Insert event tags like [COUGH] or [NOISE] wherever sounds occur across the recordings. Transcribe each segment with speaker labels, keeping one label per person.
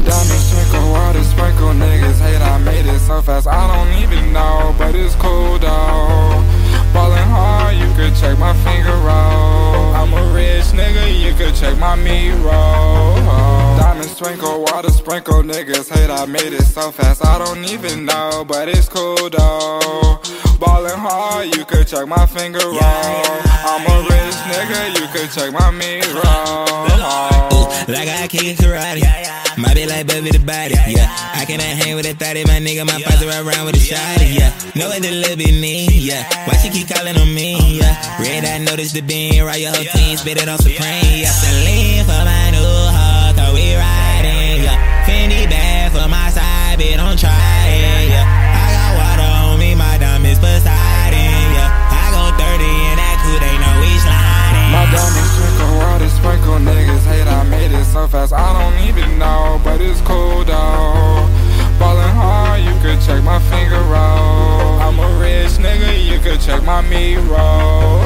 Speaker 1: diamonds trickle, water sprinkle. Niggas hate I made it so fast. I don't even know, but it's cool though. Ballin' hard, you could check my finger roll. I'm a rich nigga, you could check my me roll. Diamonds sprinkle, water sprinkle, niggas hate I made it so fast. I don't even know, but it's cool though. Ballin' hard, you could check my finger roll. I'm a rich nigga, you could check my meat roll.
Speaker 2: Like I kick karate. My bitch like baby the body. Yeah. I cannot hang with that thotty, my nigga. My ride around with a shotty. Yeah. Know it a little bit me. Yeah. Why she keep calling on me? Yeah. Red, I noticed the bean. Right, your whole team spit it on Supreme. Yeah. Celine for my
Speaker 1: my me roll.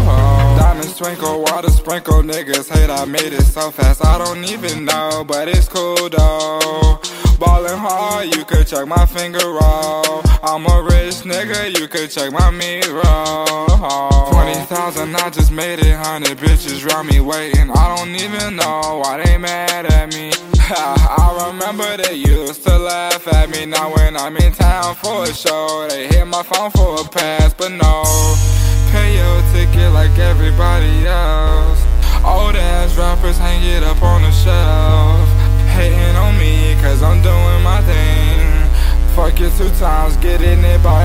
Speaker 1: Diamonds twinkle, water sprinkle. Niggas hate I made it so fast. I don't even know, but it's cool though. Ballin' hard, you could check my finger roll. I'm a rich nigga, you could check my roll. 20,000, I just made it. 100 bitches round me waiting. I don't even know why they mad at me. [LAUGHS] I remember they used to laugh at me. Now when I'm in town for a show, they hit my phone for a pass, but no. Pay your ticket like everybody else. Old ass rappers hang it up on the shelf. Hating on me, cause I'm doing my thing. Fuck it two times, get in it by